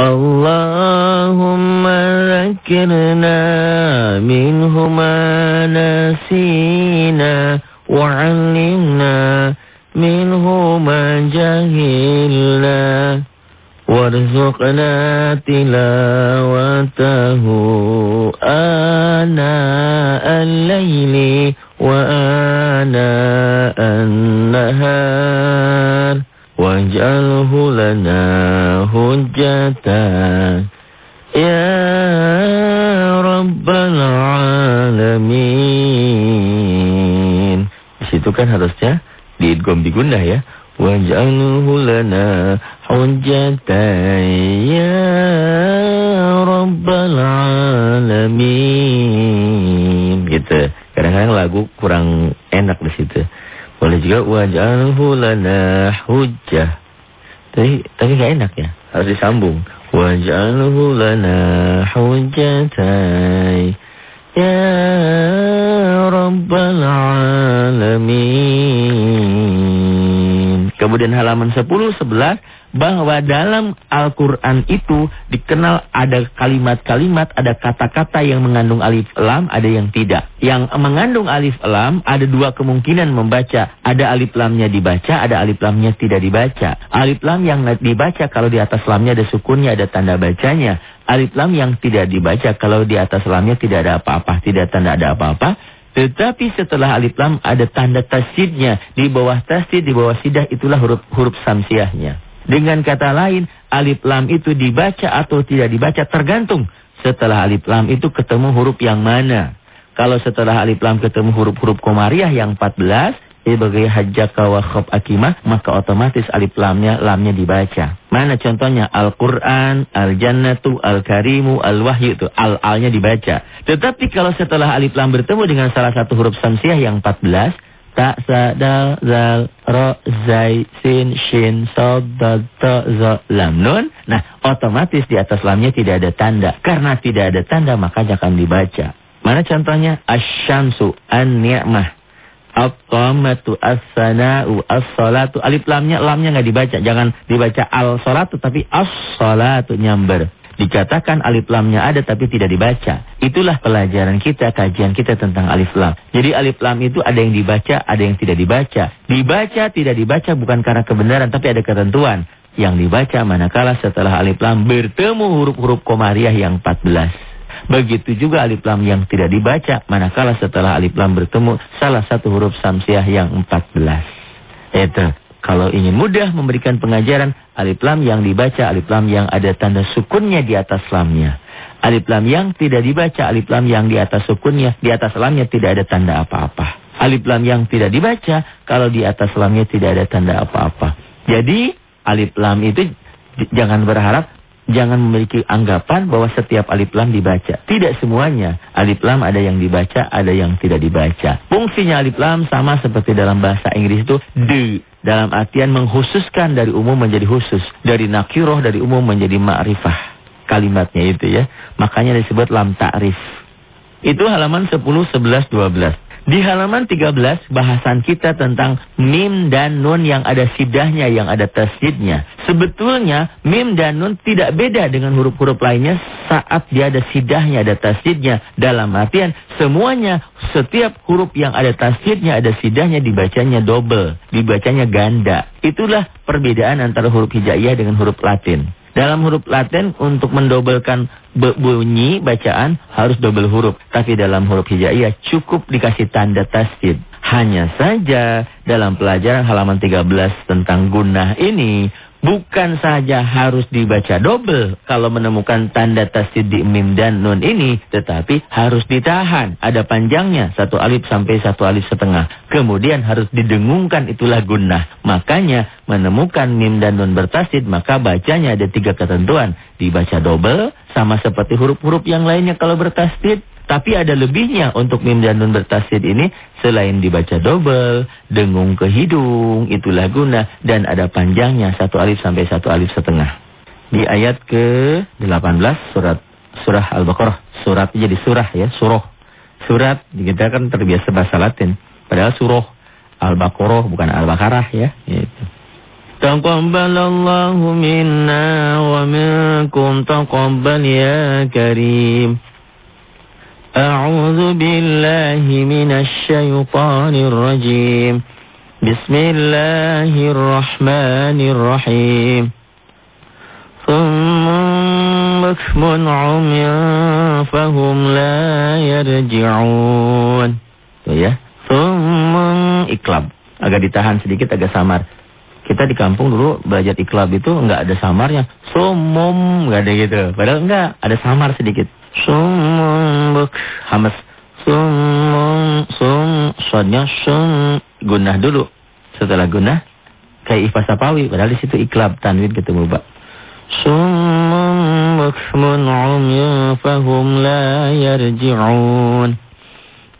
اللهم ذكرنا منهما نسينا وعلمنا منهما جهلنا وارزقنا تلاوته آناء الليل وآناء النهار. Lana hujjatan. Ya rabbal alamin. Di situ kan harusnya diidgham digundah ya. Waj'alhu lana hujjatan. Ya rabbal alamin. Gitu. Kadang-kadang lagu kurang enak di situ boleh juga waj'alhu lana hujjah. Tapi tapi enggak enak ya. Harus disambung. Waj'alhu lana hujjatai ya rabbal alamin. Kemudian halaman 10 11 bahwa dalam Al-Quran itu dikenal ada kalimat-kalimat, ada kata-kata yang mengandung alif lam, ada yang tidak. Yang mengandung alif lam ada dua kemungkinan membaca. Ada alif lamnya dibaca, ada alif lamnya tidak dibaca. Alif lam yang dibaca kalau di atas lamnya ada sukunnya, ada tanda bacanya. Alif lam yang tidak dibaca kalau di atas lamnya tidak ada apa-apa, tidak tanda ada apa-apa. Tetapi setelah alif lam ada tanda tasjidnya. Di bawah tasjid, di bawah sidah itulah huruf huruf samsiahnya. Dengan kata lain, alif lam itu dibaca atau tidak dibaca tergantung. Setelah alif lam itu ketemu huruf yang mana. Kalau setelah alif lam ketemu huruf-huruf komariah yang 14, sebagai hajjaka wa khob akimah, maka otomatis alif lamnya lamnya dibaca. Mana contohnya? Al-Quran, Al-Jannatu, Al-Karimu, Al-Wahyu itu. Al-alnya dibaca. Tetapi kalau setelah alif lam bertemu dengan salah satu huruf samsiah yang 14, ta sa dal zal ro zai sin shin sad dal ta za lam nun. Nah otomatis di atas lamnya tidak ada tanda. Karena tidak ada tanda maka jangan dibaca. Mana contohnya? Asyamsu an ni'mah At-tamatu as-sana'u as-salatu. Alif lamnya lamnya enggak dibaca. Jangan dibaca al-salatu tapi as-salatu nyamber Dikatakan alif lamnya ada tapi tidak dibaca. Itulah pelajaran kita, kajian kita tentang alif lam. Jadi alif lam itu ada yang dibaca, ada yang tidak dibaca. Dibaca, tidak dibaca bukan karena kebenaran tapi ada ketentuan. Yang dibaca manakala setelah alif lam bertemu huruf-huruf komariah yang 14. Begitu juga alif lam yang tidak dibaca manakala setelah alif lam bertemu salah satu huruf samsiah yang 14. Itu. Kalau ingin mudah memberikan pengajaran, alif lam yang dibaca, alif lam yang ada tanda sukunnya di atas lamnya. Alif lam yang tidak dibaca, alif lam yang di atas sukunnya, di atas lamnya tidak ada tanda apa-apa. Alif lam yang tidak dibaca, kalau di atas lamnya tidak ada tanda apa-apa. Jadi, alif lam itu jangan berharap jangan memiliki anggapan bahwa setiap alif lam dibaca. Tidak semuanya. Alif lam ada yang dibaca, ada yang tidak dibaca. Fungsinya alif lam sama seperti dalam bahasa Inggris itu de. Dalam artian menghususkan dari umum menjadi khusus. Dari nakiroh dari umum menjadi ma'rifah. Kalimatnya itu ya. Makanya disebut lam ta'rif. Itu halaman 10, 11, 12. Di halaman 13 bahasan kita tentang mim dan nun yang ada sidahnya, yang ada tasjidnya. Sebetulnya mim dan nun tidak beda dengan huruf-huruf lainnya saat dia ada sidahnya, ada tasjidnya. Dalam artian semuanya setiap huruf yang ada tasjidnya, ada sidahnya dibacanya double, dibacanya ganda. Itulah perbedaan antara huruf hijaiyah dengan huruf latin. Dalam huruf Latin untuk mendobelkan bunyi bacaan harus double huruf. Tapi dalam huruf hijaiyah cukup dikasih tanda tasjid. Hanya saja dalam pelajaran halaman 13 tentang gunah ini Bukan saja harus dibaca double kalau menemukan tanda tasdid di mim dan nun ini, tetapi harus ditahan. Ada panjangnya, satu alif sampai satu alif setengah. Kemudian harus didengungkan itulah gunnah. Makanya menemukan mim dan nun bertasdid, maka bacanya ada tiga ketentuan. Dibaca double, sama seperti huruf-huruf yang lainnya kalau bertasdid. Tapi ada lebihnya untuk mim dan nun bertasdid ini selain dibaca double, dengung ke hidung, itulah guna dan ada panjangnya satu alif sampai satu alif setengah. Di ayat ke-18 surat surah Al-Baqarah, surat jadi surah ya, surah. Surat kita kan terbiasa bahasa Latin, padahal surah Al-Baqarah bukan Al-Baqarah ya, gitu. تقبل الله منا ومنكم تقبل يا كريم أعوذ بالله من الشيطان الرجيم بسم الله الرحمن الرحيم ثم بكم عمي فهم لا يرجعون ya Thumma iklab agak ditahan sedikit agak samar kita di kampung dulu belajar iklab itu enggak ada samarnya. Sumum enggak ada gitu. Padahal enggak, ada samar sedikit. Sumum hamas. Sumum sum sodnya sum gunah dulu. Setelah gunah kayak ifas sapawi padahal di situ iklab tanwin ketemu ba. Sumum bukmun umya fahum la yarji'un.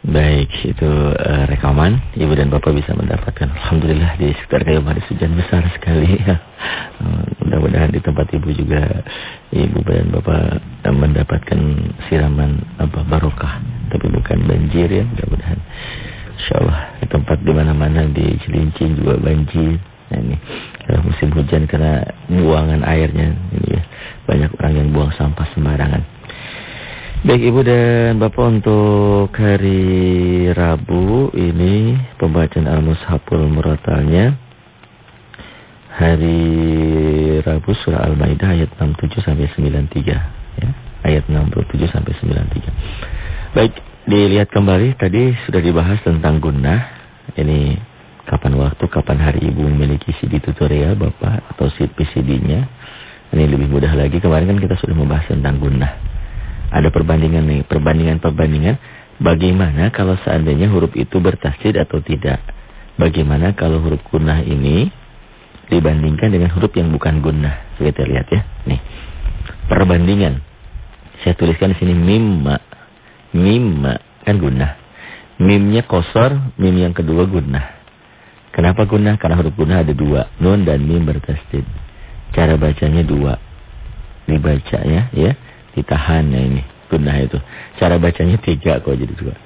Baik, itu uh, rekaman. Ibu dan Bapak bisa mendapatkan. Alhamdulillah di sekitar kayu manis hujan besar sekali. Ya. Mudah-mudahan di tempat Ibu juga Ibu dan Bapak uh, mendapatkan siraman apa barokah. Tapi bukan banjir ya mudah-mudahan. Insya Allah di tempat di mana-mana di Cilincing juga banjir. Nah ini uh, musim hujan karena buangan airnya. Ini ya Banyak orang yang buang sampah sembarangan Baik Ibu dan Bapak untuk hari Rabu ini pembacaan Al-Mushaful Muratalnya hari Rabu surah Al-Maidah ayat 67 sampai 93 ya. Ayat 67 sampai 93. Baik, dilihat kembali tadi sudah dibahas tentang gunnah. Ini kapan waktu, kapan hari Ibu memiliki CD tutorial Bapak atau PCD-nya. Ini lebih mudah lagi. Kemarin kan kita sudah membahas tentang gunnah. Ada perbandingan nih, perbandingan-perbandingan. Bagaimana kalau seandainya huruf itu bertasjid atau tidak? Bagaimana kalau huruf gunnah ini dibandingkan dengan huruf yang bukan gunnah? Kita lihat ya. Nih. Perbandingan. Saya tuliskan di sini mimma. Mimma kan gunnah. Mimnya kosor, mim yang kedua gunnah. Kenapa gunnah? Karena huruf gunnah ada dua. Nun dan mim bertasjid. Cara bacanya dua. Dibaca ya. ya ditahan ya ini gunah itu. Cara bacanya tiga kok jadi dua.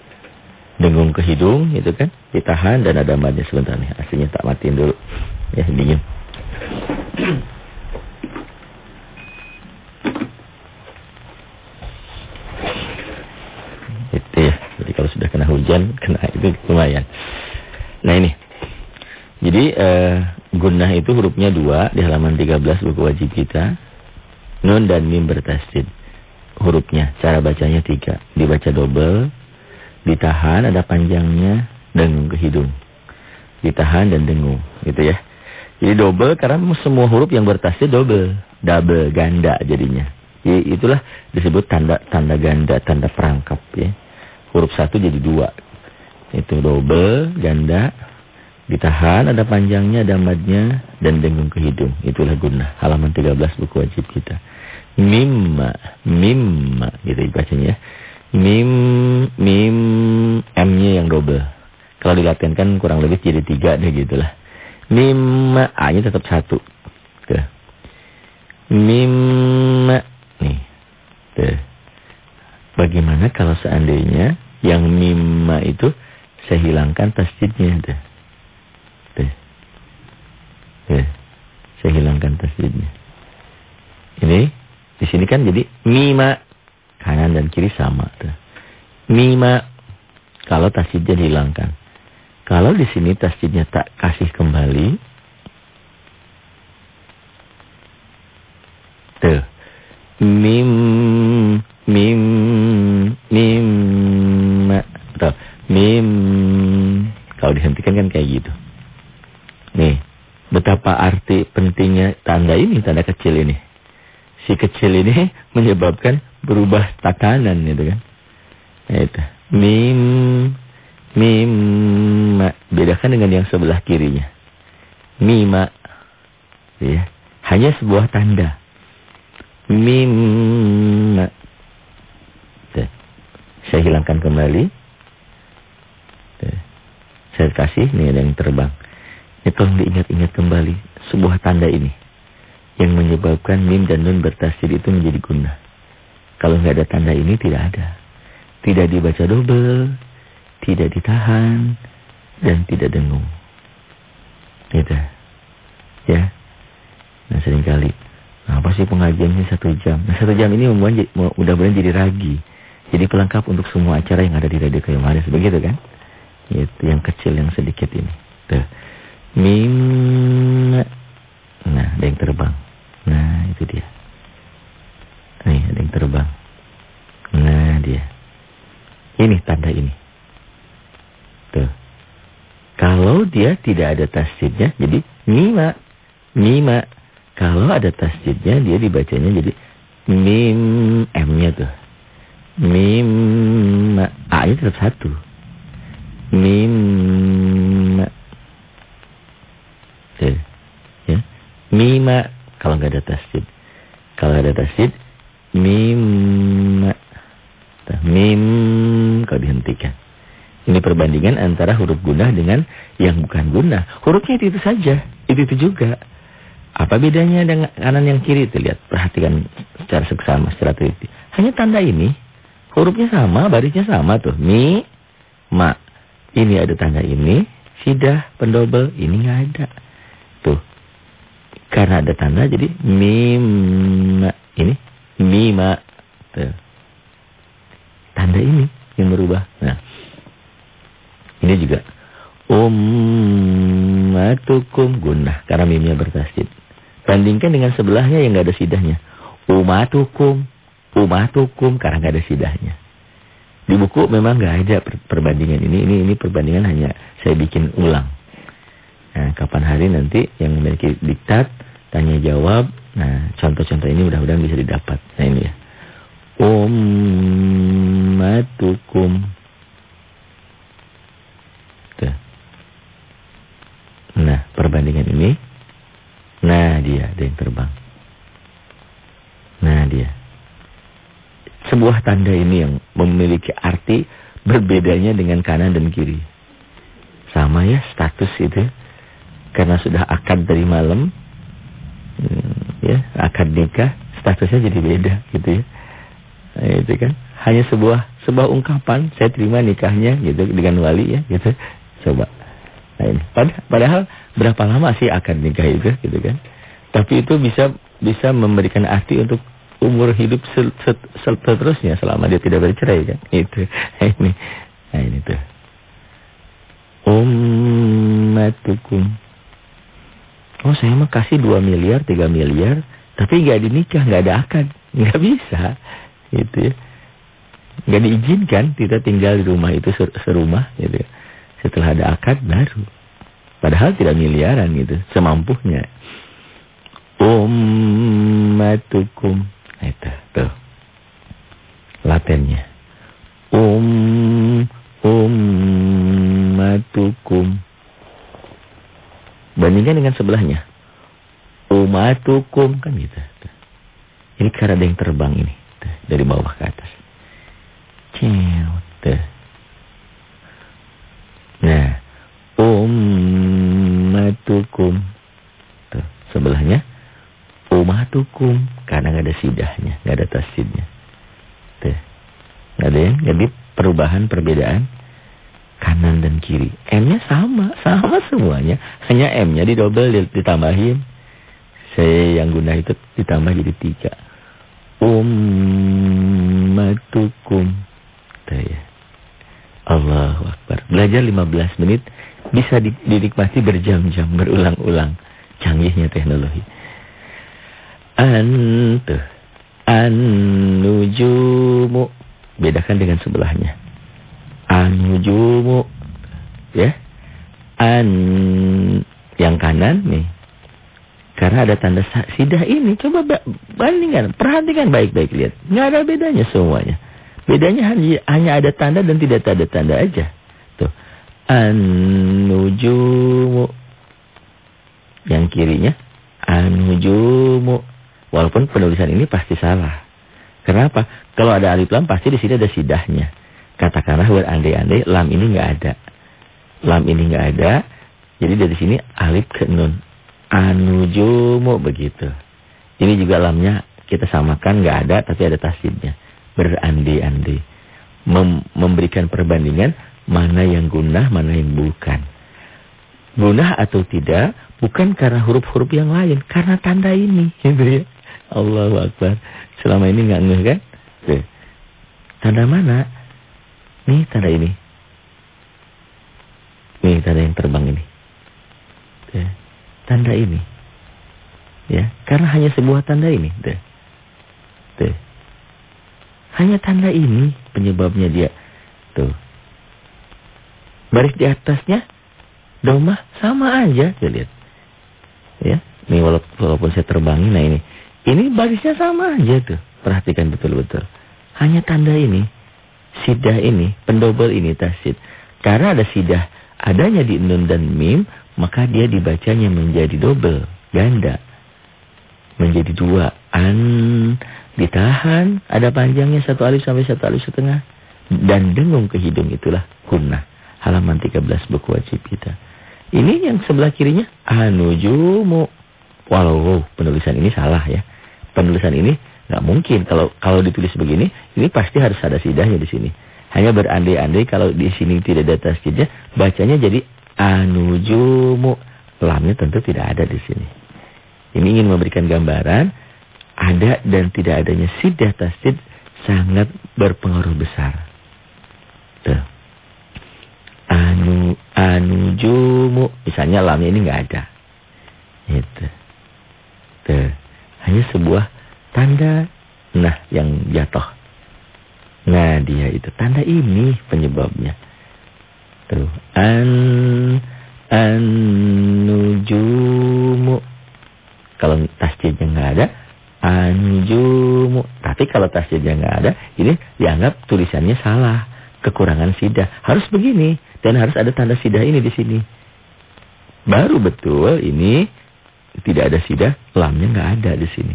Dengung ke hidung itu kan ditahan dan ada madnya sebentar nih. Aslinya tak matiin dulu. Ya dingin. itu ya. Jadi kalau sudah kena hujan, kena itu lumayan. Nah ini. Jadi uh, gunnah itu hurufnya dua di halaman 13 buku wajib kita. Nun dan mim bertasdid hurufnya. Cara bacanya tiga. Dibaca double, ditahan, ada panjangnya, dengung ke hidung. Ditahan dan dengung, gitu ya. Jadi double karena semua huruf yang bertasnya double. Double, ganda jadinya. Jadi itulah disebut tanda tanda ganda, tanda perangkap ya. Huruf satu jadi dua. Itu double, ganda, ditahan, ada panjangnya, ada madnya, dan dengung ke hidung. Itulah guna. Halaman 13 buku wajib kita mimma mimma gitu bacanya ya. Mim mim M-nya yang double. Kalau dilatihan kan kurang lebih jadi tiga deh gitulah. Mimma A-nya tetap satu. Tuh. Mimma nih. Tuh. Bagaimana kalau seandainya yang mimma itu saya hilangkan tasjidnya tuh. Tuh. Tuh. Saya hilangkan tasjidnya. Ini di sini kan jadi mima kanan dan kiri sama. Tuh. Mima kalau tasjidnya dihilangkan. Kalau di sini tasjidnya tak kasih kembali. Tuh. Mim mim mim tuh. Mim kalau dihentikan kan kayak gitu. Nih, betapa arti pentingnya tanda ini, tanda kecil ini si kecil ini menyebabkan berubah takanan gitu kan. Itu. Mim mim ma. bedakan dengan yang sebelah kirinya. Mima. Ya. Hanya sebuah tanda. Mim ma. Saya hilangkan kembali. Saya kasih nih ada yang terbang. Ini tolong diingat-ingat kembali sebuah tanda ini yang menyebabkan mim dan nun bertasir itu menjadi guna. Kalau nggak ada tanda ini tidak ada. Tidak dibaca double, tidak ditahan, dan tidak dengung. Gitu. Ya, Nah sering kali, nah, apa sih pengajiannya satu jam? Nah satu jam ini mudah-mudahan jadi ragi. Jadi pelengkap untuk semua acara yang ada di Radio Kayu. Begitu kan? Itu yang kecil, yang sedikit ini. Tuh. Mim. Nah, ada yang terbang. Nah, itu dia. Nih, ada yang terbang. Nah, dia. Ini tanda ini. Tuh. Kalau dia tidak ada tasjidnya, jadi mima. Mima. Kalau ada tasjidnya, dia dibacanya jadi mim. M-nya tuh. Mim. A-nya tetap satu. Mim. Tuh. Ya. Mima. Kalau nggak ada tasjid. Kalau ada tasjid. Mim. Mim. Kalau dihentikan. Ini perbandingan antara huruf gunah dengan yang bukan gunah. Hurufnya itu, itu saja. Itu-itu juga. Apa bedanya dengan kanan yang kiri? Itu lihat. Perhatikan secara seksama, secara teliti. Hanya tanda ini. Hurufnya sama, barisnya sama tuh. Mi, ma. Ini ada tanda ini. Sidah, pendobel. Ini nggak ada. Karena ada tanda jadi mim. Ini mima. Tanda ini yang berubah. Nah. Ini juga ummatukum gunnah karena mimnya bertasjid. Bandingkan dengan sebelahnya yang nggak ada sidahnya. Umatukum, umatukum karena nggak ada sidahnya. Di buku memang nggak ada perbandingan ini. Ini ini perbandingan hanya saya bikin ulang. Nah, kapan hari nanti yang memiliki diktat, tanya jawab. Nah, contoh-contoh ini mudah-mudahan bisa didapat. Nah, ini ya. Ummatukum Nah, perbandingan ini. Nah, dia ada yang terbang. Nah, dia. Sebuah tanda ini yang memiliki arti berbedanya dengan kanan dan kiri. Sama ya status itu. Karena sudah akad dari malam. Hmm, ya, akad nikah. Statusnya jadi beda gitu ya. Nah, itu kan. Hanya sebuah sebuah ungkapan. Saya terima nikahnya gitu dengan wali ya gitu. Coba. Nah ini. Padahal berapa lama sih akan nikah itu gitu kan. Tapi itu bisa bisa memberikan arti untuk umur hidup seterusnya selama dia tidak bercerai kan. Itu. Nah ini. Nah ini tuh. Ummatukum. Oh saya mah kasih 2 miliar, 3 miliar. Tapi gak dinikah, gak ada akad. Gak bisa. Gitu ya. Gak diizinkan kita tinggal di rumah itu serumah gitu ya. Setelah ada akad baru. Padahal tidak miliaran gitu. Semampunya. Ummatukum. Itu. Tuh. Latennya. Um. Ummatukum. Bandingkan dengan sebelahnya. Umatukum. Kan gitu. Ini karena ada yang terbang ini. Dari bawah ke atas. Tuh. Nah, ummatukum. Tuh, sebelahnya ummatukum karena nggak ada sidahnya, nggak ada tasjidnya. Tuh. Nggak ada yang jadi perubahan perbedaan kanan dan kiri. M-nya sama, sama semuanya. M-nya didobel ditambahin. Saya yang guna itu ditambah jadi tiga. Ummatukum. Tuh ya. Allahu Akbar. Belajar 15 menit bisa dinikmati berjam-jam, berulang-ulang. Canggihnya teknologi. Antu. An-nujumu. Bedakan dengan sebelahnya. An-nujumu. Ya. An. Yang kanan nih. Karena ada tanda sidah ini. Coba bandingkan. Perhatikan baik-baik. Lihat. Nggak ada bedanya semuanya. Bedanya hanya, ada tanda dan tidak ada tanda aja. Tuh. An-nujumu. Yang kirinya an-nujumu. Walaupun penulisan ini pasti salah. Kenapa? Kalau ada alif lam pasti di sini ada sidahnya. Katakanlah berandai-andai lam ini nggak ada. Lam ini nggak ada. Jadi dari sini alif ke nun. Anujumu begitu. Ini juga lamnya kita samakan nggak ada tapi ada tasdidnya berandai-andai. Mem memberikan perbandingan mana yang gunah, mana yang bukan. Gunah atau tidak bukan karena huruf-huruf yang lain, karena tanda ini, gitu ya. Allahu Akbar. Selama ini nggak ngeh kan? Tanda mana? Nih tanda ini. Nih tanda yang terbang ini. Tuh. Tanda ini. Ya, karena hanya sebuah tanda ini. Tuh. Tuh. Hanya tanda ini penyebabnya dia. Tuh. Baris di atasnya domah sama aja, tuh lihat. Ya, ini walaupun, walaupun saya terbangin nah ini. Ini barisnya sama aja tuh. Perhatikan betul-betul. Hanya tanda ini, sidah ini, pendobel ini tasid. Karena ada sidah adanya di nun dan mim, maka dia dibacanya menjadi dobel, ganda. Menjadi dua. An ditahan, ada panjangnya satu alif sampai satu alif setengah. Dan dengung ke hidung itulah hunnah. Halaman 13 buku wajib kita. Ini yang sebelah kirinya anujumu. Walau penulisan ini salah ya penulisan ini nggak mungkin kalau kalau ditulis begini ini pasti harus ada sidahnya di sini hanya berandai-andai kalau di sini tidak ada tasjidnya bacanya jadi anujumu. Lamnya tentu tidak ada di sini. Ini ingin memberikan gambaran ada dan tidak adanya sidah tasjid sangat berpengaruh besar. Tuh. Anu anujumu. Misalnya lamnya ini nggak ada. Itu. Tuh. Hanya sebuah tanda. Nah yang jatuh. Nah dia itu tanda ini penyebabnya. Tuh an an nujumu. Kalau tasjidnya nggak ada anjumu. Tapi kalau tasjidnya nggak ada, ini dianggap tulisannya salah, kekurangan sidah. Harus begini dan harus ada tanda sidah ini di sini. Baru betul ini tidak ada sidah, lamnya nggak ada di sini.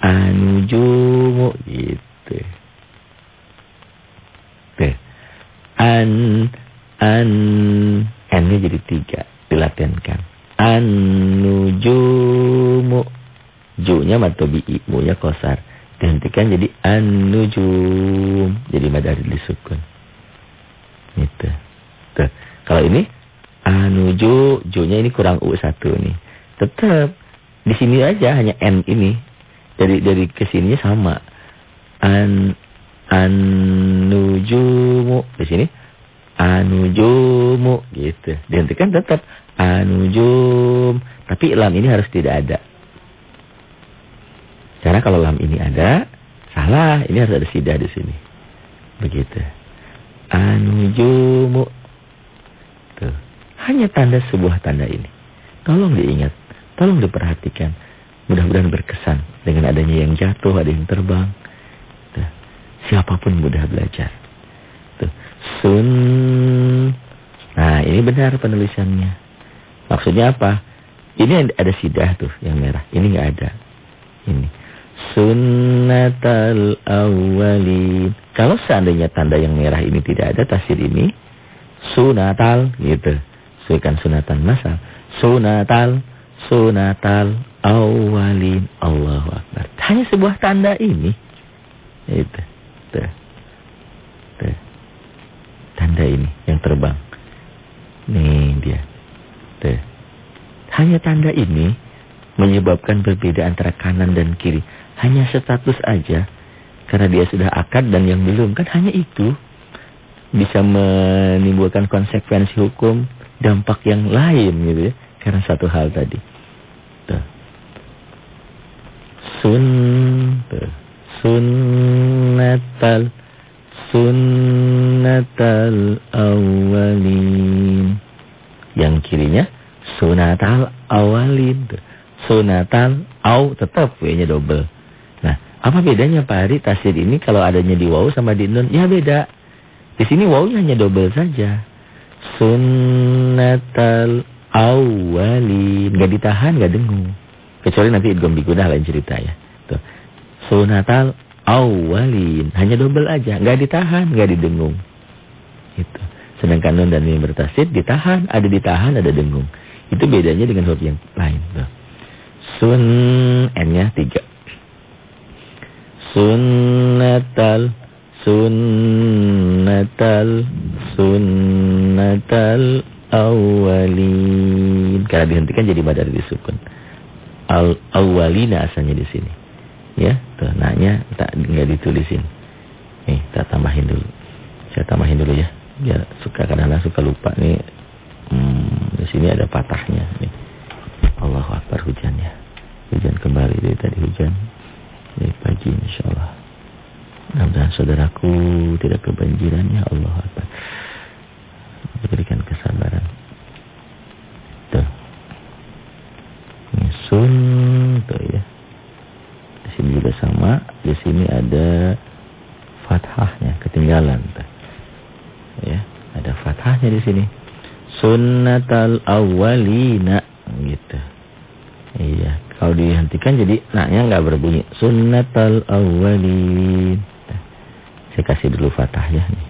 Anujumu gitu. An an n-nya jadi tiga, dilatihankan. Anujumu. Ju-nya matobi'i, mu-nya kosar. Dihentikan jadi anujum. Jadi madari disukun. Gitu. Tuh. Kalau ini anuju, ju-nya ini kurang u satu nih. Tetap di sini aja hanya n ini. Dari dari ke sininya sama. An anujumu di sini anujumu gitu. Dihentikan tetap anujum. Tapi lam ini harus tidak ada. Karena kalau lam ini ada, salah. Ini harus ada sidah di sini. Begitu. Anujumu. Tuh. Hanya tanda sebuah tanda ini. Tolong diingat. Tolong diperhatikan. Mudah-mudahan berkesan dengan adanya yang jatuh, ada yang terbang. Tuh. Siapa pun mudah belajar. Sun. Nah, ini benar penulisannya. Maksudnya apa? Ini ada sidah tuh yang merah. Ini nggak ada. Ini. Sunnatal awalin. Kalau seandainya tanda yang merah ini tidak ada tasir ini. Sunatal gitu. Suikan sunatan masal. Sunatal sunatal awalin Allahu Akbar. Hanya sebuah tanda ini. Itu. Tuh. Tuh. Tanda ini yang terbang. Nih dia. Tuh. Hanya tanda ini menyebabkan berbeda antara kanan dan kiri. Hanya status aja. Karena dia sudah akad dan yang belum. Kan hanya itu. Bisa menimbulkan konsekuensi hukum. Dampak yang lain gitu ya. Karena satu hal tadi. Tuh. Sun. Tuh. Sunnatal. Sunnatal awalin. Yang kirinya. Sunatal awalin. Tuh. Sunatal aw tetap W-nya double. Nah, apa bedanya Pak Hari tasir ini kalau adanya di waw sama di nun? Ya beda. Di sini waw-nya hanya double saja. Sunnatal awalin. Gak ditahan, gak dengung. Kecuali nanti idgham bigudah lain cerita ya. Tuh. Sunatal awalin. Hanya double aja. Gak ditahan, gak didengung. Itu. Sedangkan nun dan mim bertasid ditahan. Ada ditahan, ada dengung. Itu bedanya dengan huruf yang lain. Tuh. Sun, N-nya tiga. Sunnatal, sunnatal, sunnatal awwalin. Karena dihentikan jadi badar disukun. Al awwalina asalnya di sini. Ya, tuh nanya tak enggak ditulisin. Nih, kita tambahin dulu. Saya tambahin dulu ya. Biar suka kadang-kadang suka lupa nih. Hmm, di sini ada patahnya nih. Allahu Akbar hujan ya. Hujan kembali dari tadi hujan. Ini pagi insyaallah. Mudah-mudahan saudaraku tidak kebanjiran ya Allah Akbar. Berikan kesabaran. Tuh. Sun tuh ya. Di sini juga sama. Di sini ada fathahnya ketinggalan. Tuh. Ya, ada fathahnya di sini. Sunnatal awwalina gitu. Iya, kalau dihentikan jadi naknya nggak berbunyi. Sunnatal awwalin. Saya kasih dulu fathah ya nih.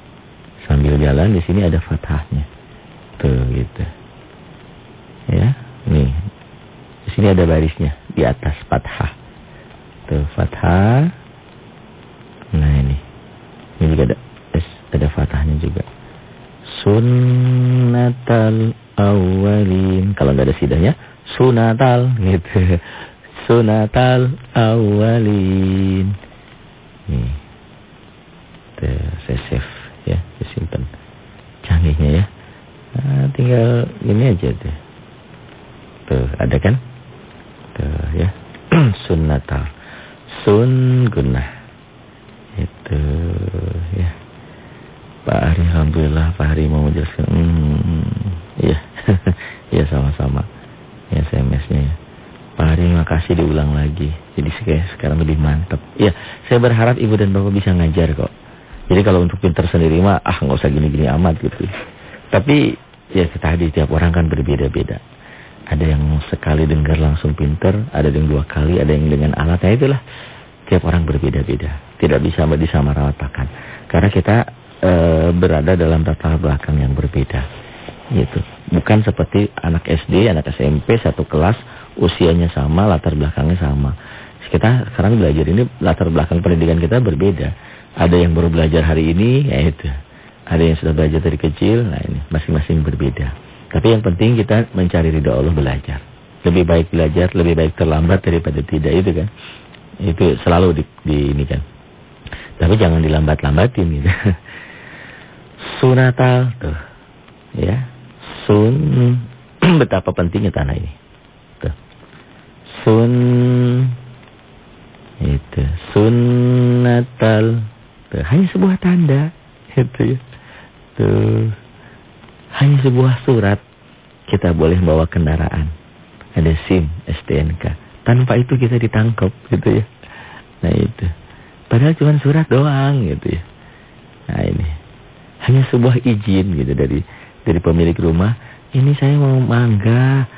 Sambil jalan di sini ada fathahnya. Tuh gitu. Ya, nih. Di sini ada barisnya di atas fathah. Tuh fathah. Nah ini. Ini juga ada ada fathahnya juga. Sunnatal awalin. Kalau nggak ada sidahnya, sunatal gitu. Sunatal awalin. Nih. Tuh, saya save ya, saya simpan. Canggihnya ya. Nah, tinggal ini aja tuh. Tuh, ada kan? Tuh ya. Sunnatal. Sun gunnah. Itu ya. Pak Hari Alhamdulillah Pak Hari mau menjelaskan. Hmm, Iya. Ya sama-sama. Ya SMS-nya ya. Pak Hari makasih diulang lagi. Jadi sekarang lebih mantap Ya saya berharap ibu dan bapak bisa ngajar kok. Jadi kalau untuk pinter sendiri mah Ah nggak usah gini-gini amat gitu. Tapi ya tadi tiap orang kan berbeda-beda. Ada yang sekali dengar langsung pinter Ada yang dua kali Ada yang dengan alat. Nah itulah. Tiap orang berbeda-beda. Tidak bisa disamaratakan Karena kita e, berada dalam latar belakang yang berbeda. Gitu. Bukan seperti anak SD, anak SMP satu kelas, usianya sama, latar belakangnya sama. Kita sekarang belajar ini latar belakang pendidikan kita berbeda. Ada yang baru belajar hari ini, ya itu. Ada yang sudah belajar dari kecil, nah ini masing-masing berbeda. Tapi yang penting kita mencari ridho Allah belajar. Lebih baik belajar, lebih baik terlambat daripada tidak itu kan. Itu selalu di, di ini kan. Tapi jangan dilambat-lambatin gitu. Sunatal tuh. Ya. Sun betapa pentingnya tanah ini. Tuh. Sun itu sunnatal tuh. hanya sebuah tanda itu ya. Tuh. Hanya sebuah surat kita boleh bawa kendaraan. Ada SIM, STNK. Tanpa itu kita ditangkap gitu ya. Nah itu. Padahal cuma surat doang gitu ya. Nah ini hanya sebuah izin gitu dari dari pemilik rumah. Ini saya mau mangga,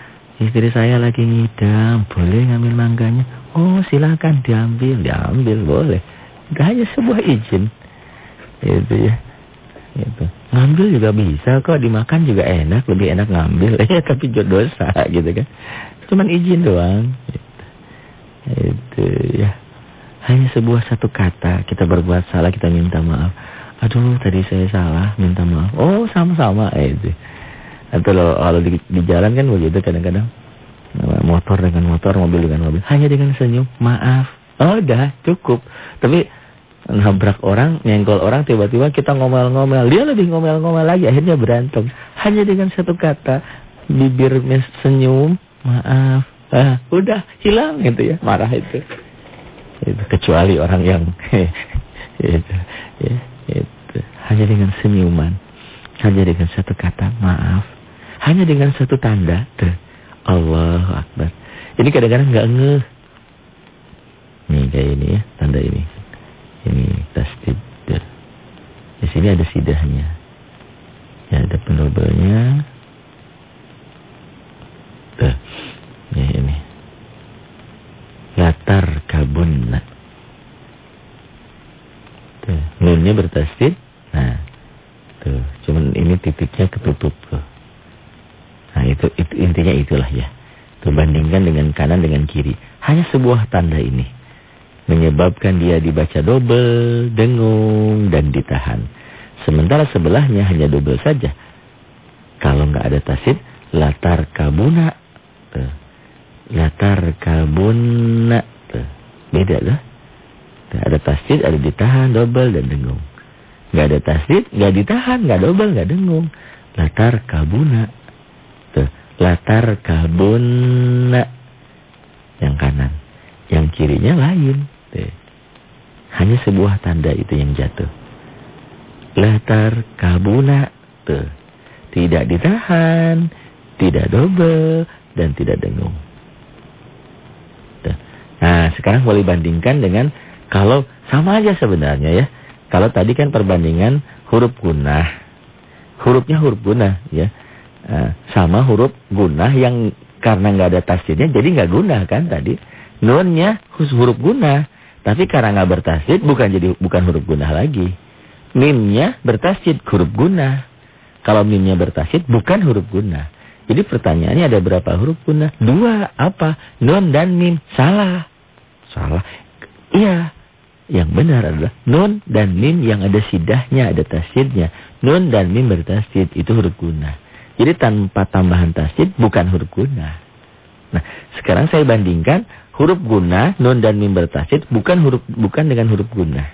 istri saya lagi ngidam, boleh ngambil mangganya? Oh silakan diambil, diambil boleh. Gak hanya sebuah izin, itu ya. Itu. Ngambil juga bisa kok, dimakan juga enak, lebih enak ngambil. Ya tapi dosa gitu kan. Cuman izin doang. Itu ya. Hanya sebuah satu kata, kita berbuat salah, kita minta maaf. Aduh tadi saya salah minta maaf. Oh sama-sama eh, itu. Atau kalau di, di jalan kan begitu kadang-kadang. Motor dengan motor, mobil dengan mobil. Hanya dengan senyum, maaf. Oh udah cukup. Tapi nabrak orang, nyenggol orang, tiba-tiba kita ngomel-ngomel. Dia lebih ngomel-ngomel lagi, akhirnya berantem. Hanya dengan satu kata, bibir senyum, maaf. Ah, udah hilang gitu ya, marah itu. Itu kecuali orang yang itu ya. Hanya dengan senyuman. Hanya dengan satu kata maaf. Hanya dengan satu tanda. Tuh. Allah Akbar. Ini kadang-kadang nggak ngeh. Nih kayak ini ya. Tanda ini. Ini tasdid. Di sini ada sidahnya. Ya ada penobelnya. Tuh. Ya ini. Latar kabun. Tuh, nunnya bertasdid. Nah, tuh, cuman ini titiknya ketutup tuh. Nah, itu, itu intinya itulah ya. Tuh, bandingkan dengan kanan dengan kiri. Hanya sebuah tanda ini menyebabkan dia dibaca double, dengung dan ditahan. Sementara sebelahnya hanya double saja. Kalau nggak ada tasdid, latar kabuna. Tuh. Latar kabuna. Tuh. Beda lah. Ada tasdid, ada ditahan, double, dan dengung. Nggak ada tasdid, nggak ditahan, nggak double, nggak dengung. Latar kabuna. Tuh. Latar kabuna. Yang kanan. Yang kirinya lain. Tuh. Hanya sebuah tanda itu yang jatuh. Latar kabuna. Tuh. Tidak ditahan, tidak double, dan tidak dengung. Tuh. Nah, sekarang boleh bandingkan dengan kalau sama aja sebenarnya ya. Kalau tadi kan perbandingan huruf gunah. Hurufnya huruf gunah ya. Nah, sama huruf gunah yang karena nggak ada tasdidnya jadi nggak guna kan tadi. Nunnya huruf guna. Tapi karena nggak bertasdid bukan jadi bukan huruf guna lagi. Mimnya bertasdid huruf guna. Kalau mimnya bertasdid bukan huruf guna. Jadi pertanyaannya ada berapa huruf guna? Dua. Apa? Nun dan mim. Salah. Salah. Iya. Yang benar adalah nun dan mim yang ada sidahnya, ada tasdidnya. Nun dan mim bertasdid itu huruf guna. Jadi tanpa tambahan tasdid bukan huruf guna. Nah, sekarang saya bandingkan huruf guna, nun dan mim bertasdid bukan huruf bukan dengan huruf guna.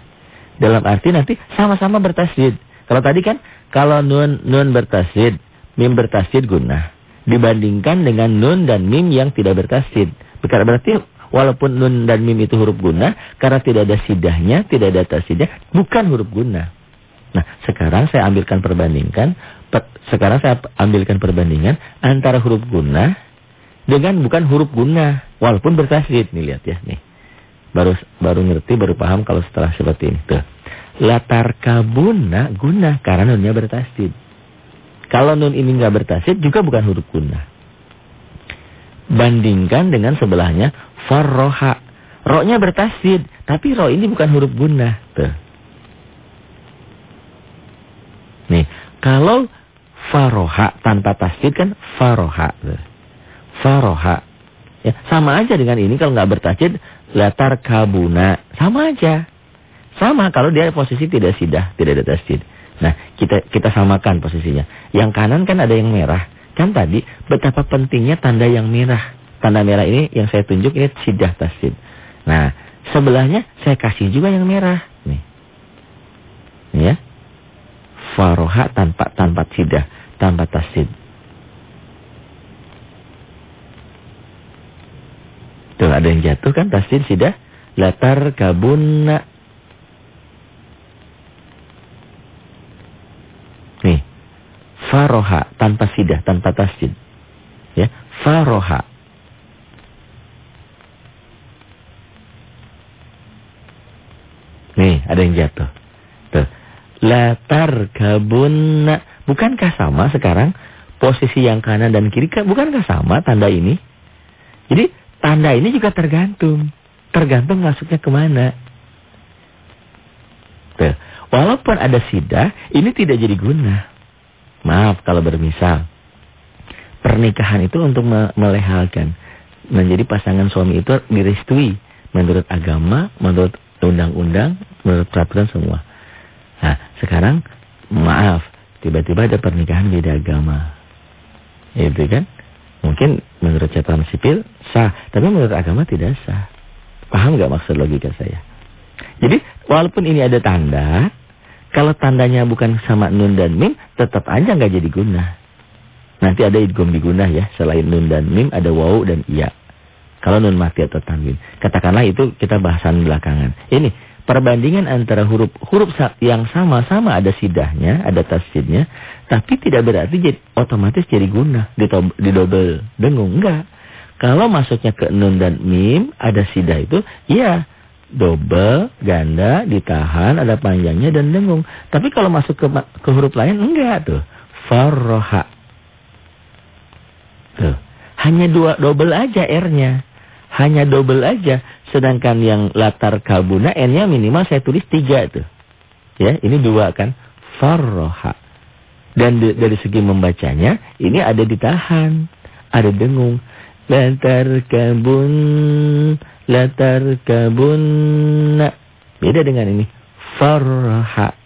Dalam arti nanti sama-sama bertasdid. Kalau tadi kan kalau nun nun bertasdid, mim bertasdid guna. Dibandingkan dengan nun dan mim yang tidak bertasdid. Berarti walaupun nun dan mim itu huruf guna, karena tidak ada sidahnya, tidak ada tasdidnya, bukan huruf guna. Nah, sekarang saya ambilkan perbandingkan, per, sekarang saya ambilkan perbandingan antara huruf guna dengan bukan huruf guna walaupun bertasydid nih lihat ya nih. Baru baru ngerti baru paham kalau setelah seperti ini. Tuh. Latar kabuna guna karena nunnya bertasydid. Kalau nun ini nggak bertasydid juga bukan huruf guna. Bandingkan dengan sebelahnya farroha. Roknya bertasydid, tapi ro ini bukan huruf guna. Tuh. Nih, kalau faroha tanpa tasydid kan faroha. Tuh faroha. Ya, sama aja dengan ini kalau nggak bertajid latar kabuna, sama aja. Sama kalau dia posisi tidak sidah, tidak ada tasjid. Nah, kita kita samakan posisinya. Yang kanan kan ada yang merah. Kan tadi betapa pentingnya tanda yang merah. Tanda merah ini yang saya tunjuk ini sidah tasjid. Nah, sebelahnya saya kasih juga yang merah. Nih. Ya. Faroha tanpa tanpa sidah, tanpa tasjid. Tuh ada yang jatuh kan tasdid sudah latar kabunna. Nih. Faroha tanpa sidah, tanpa tasdid. Ya, faroha. Nih, ada yang jatuh. Tuh. Latar kabunna. Bukankah sama sekarang posisi yang kanan dan kiri? Bukankah sama tanda ini? Jadi Tanda ini juga tergantung. Tergantung masuknya ke mana. Tuh. Walaupun ada sidah, ini tidak jadi guna. Maaf kalau bermisal. Pernikahan itu untuk me melehalkan. Menjadi pasangan suami itu direstui. Menurut agama, menurut undang-undang, peraturan semua. Nah, sekarang maaf. Tiba-tiba ada pernikahan beda agama. Itu kan? Mungkin menurut catatan sipil sah, tapi menurut agama tidak sah. Paham nggak maksud logika saya? Jadi walaupun ini ada tanda, kalau tandanya bukan sama nun dan mim, tetap aja nggak jadi guna. Nanti ada idgham diguna ya, selain nun dan mim ada waw dan iya. Kalau nun mati atau tanwin. Katakanlah itu kita bahasan belakangan. Ini perbandingan antara huruf huruf yang sama-sama ada sidahnya, ada tasjidnya, tapi tidak berarti jadi, otomatis jadi guna, di double dengung. Enggak. Kalau masuknya ke nun dan mim, ada sidah itu, ya double, ganda, ditahan, ada panjangnya dan dengung. Tapi kalau masuk ke, ke huruf lain, enggak tuh. Farroha. Tuh. Hanya dua double aja R-nya. Hanya double aja. Sedangkan yang latar kabuna N-nya minimal saya tulis tiga tuh. Ya, ini dua kan. Farroha. Dan di, dari segi membacanya, ini ada ditahan. Ada dengung. Latar kabun. Latar kabun. Beda dengan ini. Farroha.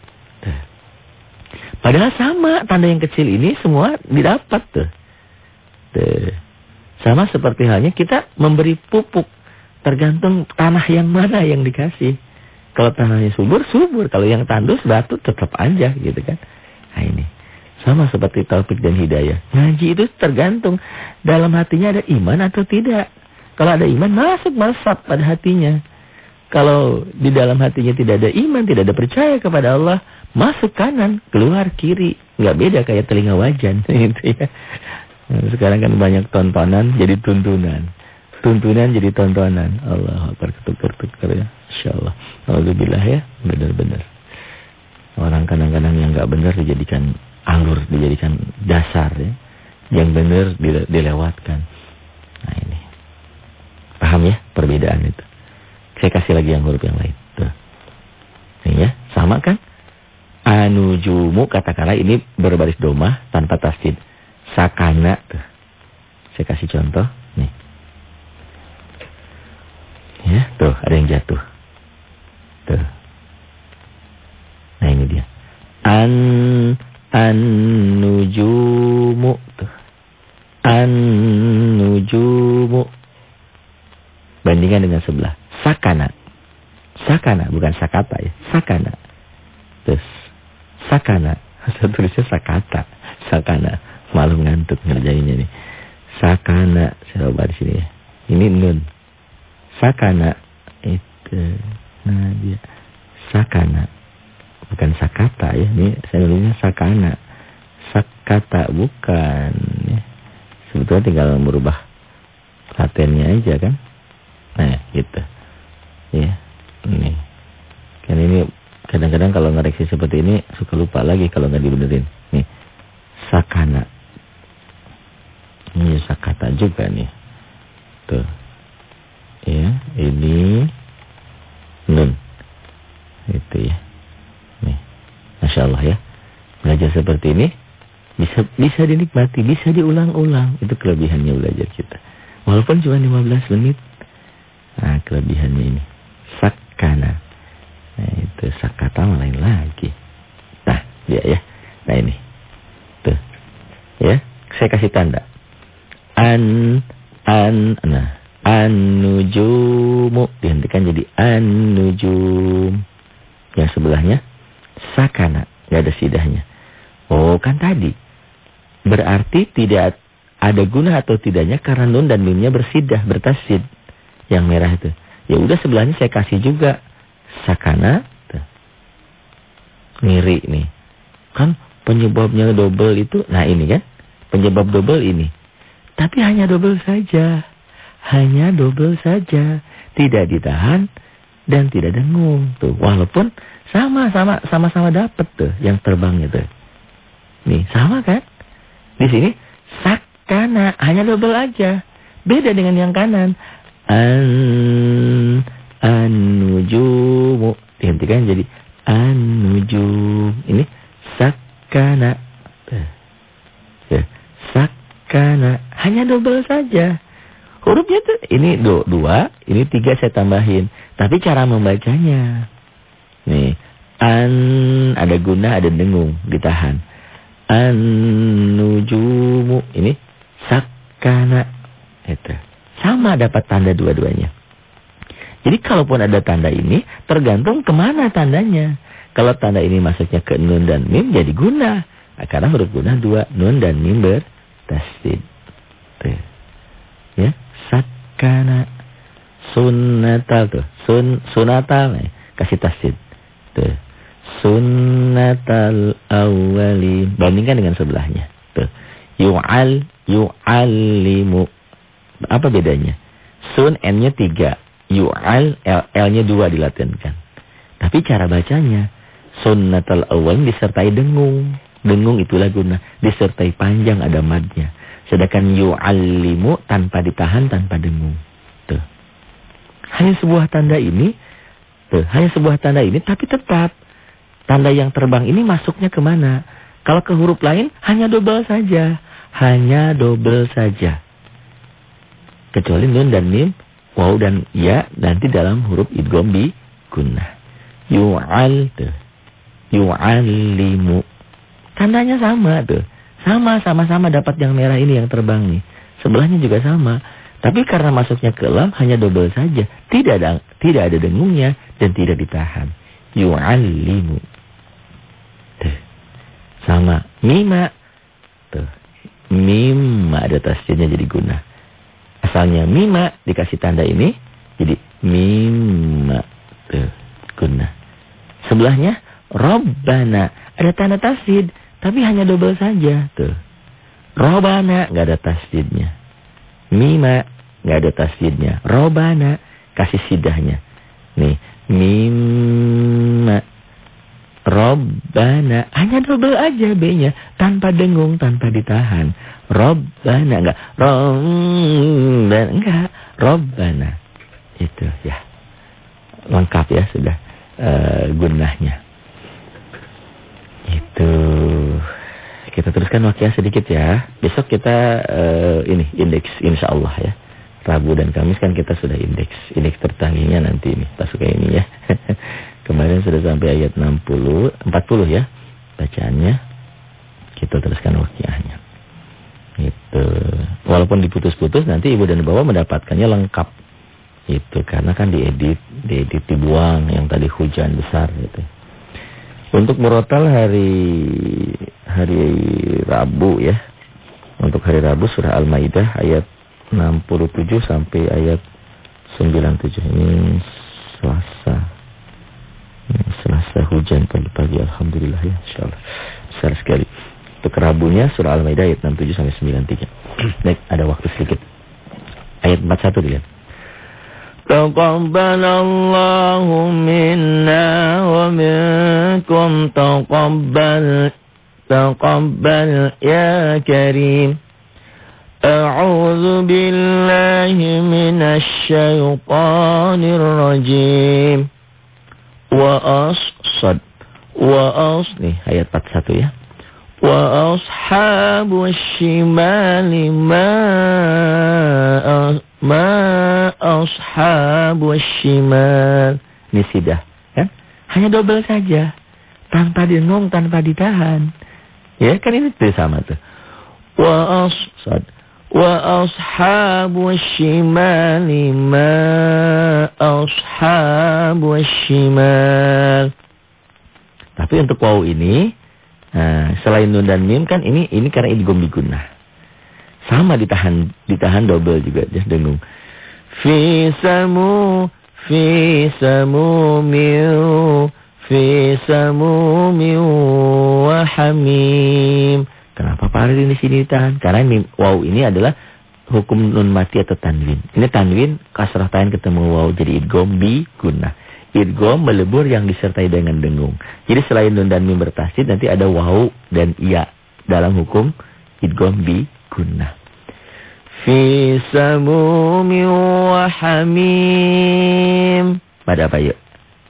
Padahal sama tanda yang kecil ini semua didapat tuh. tuh. Sama seperti halnya kita memberi pupuk. Tergantung tanah yang mana yang dikasih. Kalau tanahnya subur, subur. Kalau yang tandus, batu tetap aja gitu kan. Nah ini. Sama seperti taufik dan hidayah. Ngaji itu tergantung dalam hatinya ada iman atau tidak. Kalau ada iman, masuk masuk pada hatinya. Kalau di dalam hatinya tidak ada iman, tidak ada percaya kepada Allah, Masuk kanan, keluar kiri. Nggak beda kayak telinga wajan. gitu ya. Nah, sekarang kan banyak tontonan jadi tuntunan. Tuntunan jadi tontonan. Allah Akbar ketukar-tukar ya. InsyaAllah. Alhamdulillah ya. Benar-benar. Orang kadang-kadang yang nggak benar dijadikan alur, dijadikan dasar ya. Yang benar dilewatkan. Nah ini. Paham ya perbedaan itu. Saya kasih lagi yang huruf yang lain. Tuh. Ini ya. Sama kan? Anujumu katakanlah ini berbaris domah tanpa tasdid. Sakana tuh. Saya kasih contoh nih. Ya, tuh ada yang jatuh. Tuh. Nah ini dia. An anujumu tuh. Anujumu. Bandingkan dengan sebelah. Sakana. Sakana bukan sakata ya. Sakana. Terus sakana. Saya tulisnya sakata. Sakana. Malu ngantuk ngerjainnya nih. Sakana. Saya coba di sini ya. Ini nun. Sakana. Itu. Nah dia. Sakana. Bukan sakata ya. Ini saya nulisnya sakana. Sakata bukan. Ya. Sebetulnya tinggal merubah latennya aja kan. Nah gitu. Ya. Ini. Kan ini Kadang-kadang kalau ngoreksi seperti ini suka lupa lagi kalau nggak dibenerin. Nih, sakana. Ini sakata juga nih. Tuh. Ya, ini nun. Itu ya. Nih. Masya Allah ya. Belajar seperti ini bisa bisa dinikmati, bisa diulang-ulang. Itu kelebihannya belajar kita. Walaupun cuma 15 menit. Nah, kelebihannya ini. Sakana. Nah, itu sakata lain lagi. Nah, dia ya. Nah, ini. Tuh. Ya, saya kasih tanda. An an nah, an-nujumu dihentikan jadi an-nujum. Yang sebelahnya sakana, enggak ada sidahnya. Oh, kan tadi. Berarti tidak ada guna atau tidaknya karena nun dan mimnya bersidah, bertasid. Yang merah itu. Ya udah sebelahnya saya kasih juga sakana ngiri nih. Kan penyebabnya double itu, nah ini kan, penyebab double ini. Tapi hanya double saja. Hanya double saja. Tidak ditahan dan tidak dengung. Tuh, walaupun sama-sama sama-sama dapat tuh yang terbang itu. Nih, sama kan? Di sini sakana hanya double aja. Beda dengan yang kanan. An An-nujumu. Dihentikan jadi an-nujum. Ini sakana. Eh, sakana. Hanya double saja. Hurufnya tuh ini do, dua, ini tiga saya tambahin. Tapi cara membacanya. Nih, an ada guna, ada dengung, ditahan. An-nujumu. Ini sakana. Itu. Sama dapat tanda dua-duanya. Jadi kalaupun ada tanda ini, tergantung ke mana tandanya. Kalau tanda ini masuknya ke nun dan mim, jadi guna. Nah, karena huruf guna dua, nun dan mim bertasdid. Ya, sakana sunnatal tuh, sun sunatal, nih. kasih tasdid. Tuh. Sunnatal awali. Bandingkan dengan sebelahnya. Tuh. Yu'al, yu'allimu. Apa bedanya? Sun, N-nya tiga. Yu'al, L-nya dua dilatenkan. Tapi cara bacanya, sunnatul awal disertai dengung. Dengung itulah guna. Disertai panjang ada madnya. Sedangkan yu'allimu tanpa ditahan, tanpa dengung. Tuh. Hanya sebuah tanda ini, tuh, hanya sebuah tanda ini, tapi tetap. Tanda yang terbang ini masuknya ke mana? Kalau ke huruf lain, hanya double saja. Hanya double saja. Kecuali nun dan mim waw dan ya nanti dalam huruf idgham bi gunnah. Yu'al yu'allimu. Tandanya sama tuh. Sama, sama-sama dapat yang merah ini yang terbang nih. Sebelahnya juga sama. Tapi karena masuknya ke lam hanya double saja. Tidak ada tidak ada dengungnya dan tidak ditahan. Yu'allimu. Tuh. Sama. Mima. Tuh. Mima ada tasjidnya jadi guna. Asalnya mima dikasih tanda ini jadi mima. Tuh. Guna. Sebelahnya Robbana. Ada tanda tasjid. Tapi hanya double saja. Tuh. Robbana. nggak ada tasjidnya. Mima. nggak ada tasjidnya. Robbana. Kasih sidahnya. Nih. Mima. Robbana. Hanya double aja B-nya. Tanpa dengung, tanpa ditahan. Robbana. Enggak. Robbana. Enggak. Robbana. Itu ya. Lengkap ya sudah uh, gunahnya. Itu. Kita teruskan waktu sedikit ya. Besok kita uh, ini indeks insya Allah ya. Rabu dan Kamis kan kita sudah indeks. Indeks tertangginya nanti ini pasukan ini ya. Kemarin sudah sampai ayat 60, 40 ya bacaannya. Kita teruskan wakiahnya. Itu. Walaupun diputus-putus nanti ibu dan bapak mendapatkannya lengkap. Itu karena kan diedit, diedit dibuang yang tadi hujan besar gitu. Untuk murotal hari hari Rabu ya. Untuk hari Rabu surah Al-Maidah ayat 67 sampai ayat 97 ini Selasa. Selasa hujan pagi-pagi alhamdulillah ya insyaallah. Besar sekali. Untuk Rabunya surah Al-Maidah ayat 67 sampai 93. Baik, ada waktu sedikit. Ayat 41 dilihat. تقبل الله منا ومنكم تقبل تقبل يا كريم. أعوذ بالله من الشيطان الرجيم. وأصصد وأصل ayat 41 ya. وأصحاب الشمال ما Ma ashabu shimal. sudah, Kan? Ya. Hanya double saja. Tanpa dengung, tanpa ditahan. Ya kan ini tuh sama tuh. Wa ashad. Wa ashabu shimali ma ashabu shimal. Tapi untuk wau ini, nah, selain nun dan mim kan ini ini karena idgham diguna. Sama ditahan ditahan double juga dia dengung. Fi samu fi samu miu fi samu miu wa hamim. Kenapa Pak di sini ditahan? Karena mim wow ini adalah hukum nun mati atau tanwin. Ini tanwin kasrah tain ketemu wow jadi idgham bi gunnah idgham melebur yang disertai dengan dengung. Jadi selain nun dan mim bertasydid nanti ada wawu dan iya dalam hukum idgham bi gunnah. Fi samumi wa hamim. Pada apa yuk?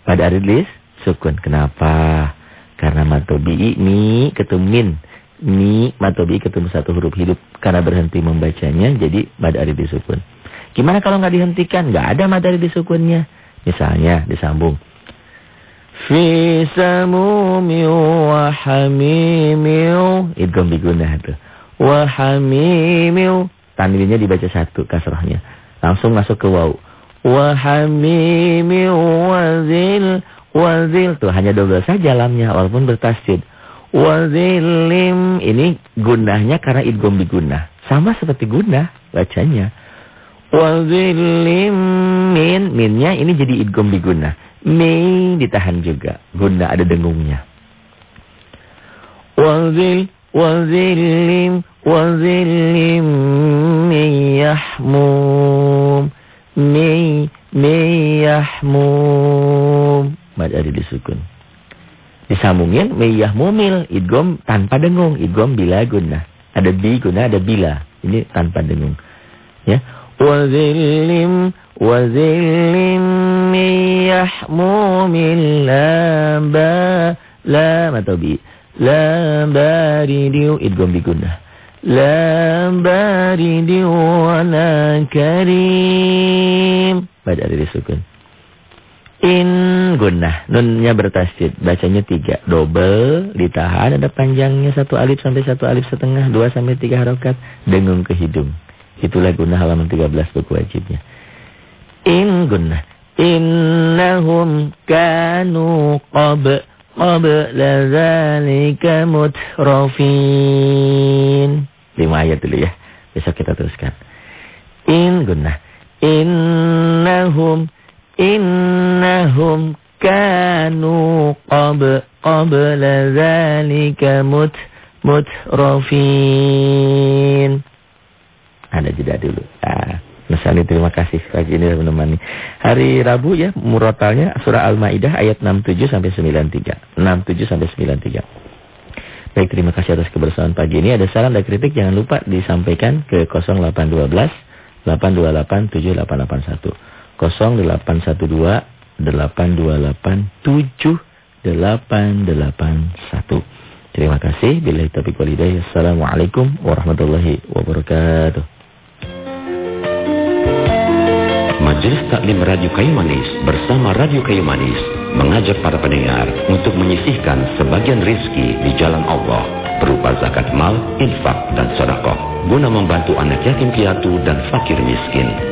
Pada aridlis sukun. Kenapa? Karena matobi mi ketemu min. Mi matobi ketemu satu huruf hidup. Karena berhenti membacanya jadi pada aridlis sukun. Gimana kalau nggak dihentikan? Nggak ada madari di sukunnya. Misalnya disambung. Fi samumi wa hamimiu. Idgham bigunah itu. Wa hamimiu. Tanwinnya dibaca satu kasrahnya. Langsung masuk ke waw. Wa wazil. Wazil. Tuh hanya double saja lamnya walaupun bertasjid. Wazilim. Ini gunahnya karena idgham bigunah. Sama seperti gunah bacanya. Wazillim min. Minnya ini jadi idgom biguna. Mi ditahan juga. Guna ada dengungnya. Wazil. Wazillim. Wazillim miyahmum. Mi. Miyahmum. Mad ada disukun. Disambungin miyahmumil. Idgom tanpa dengung. Idgom bila guna. Ada bi guna, ada bila. Ini tanpa dengung. Ya. وذل وذل من يحموم لا با لا atau bi baridiu idgham bi gunnah la baridiu wala karim pada ada disukun In gunnah. Nunnya bertasjid. Bacanya tiga. Double. Ditahan. Ada panjangnya satu alif sampai satu alif setengah. Dua sampai tiga harokat. Dengung ke hidung. Itulah gunnah halaman 13 buku wajibnya. In gunnah. Innahum kanu qab qabla zalika mutrafin. Lima ayat dulu ya. Besok kita teruskan. In gunnah. Innahum innahum kanu qab qabla zalika mut mutrafin. Ada jeda dulu. Ah, Nasani terima kasih pagi ini menemani. Hari Rabu ya murotalnya surah Al-Maidah ayat 67 sampai 93. 67 sampai 93. Baik, terima kasih atas kebersamaan pagi ini. Ada saran dan kritik jangan lupa disampaikan ke 0812 828 7881. 0812 828 7881. Terima kasih. Bila taufiq walhidayah. Assalamualaikum warahmatullahi wabarakatuh. Majelis Taklim Radio Kayu Manis bersama Radio Kayu Manis mengajak para pendengar untuk menyisihkan sebagian rizki di jalan Allah berupa zakat mal, infak, dan sodakoh guna membantu anak yatim piatu dan fakir miskin.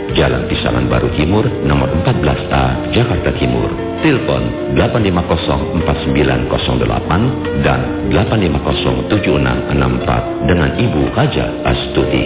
Jalan Pisangan Baru Timur, nomor 14A, Jakarta Timur. Telepon 8504908 dan 8507664 dengan Ibu Haja Astuti.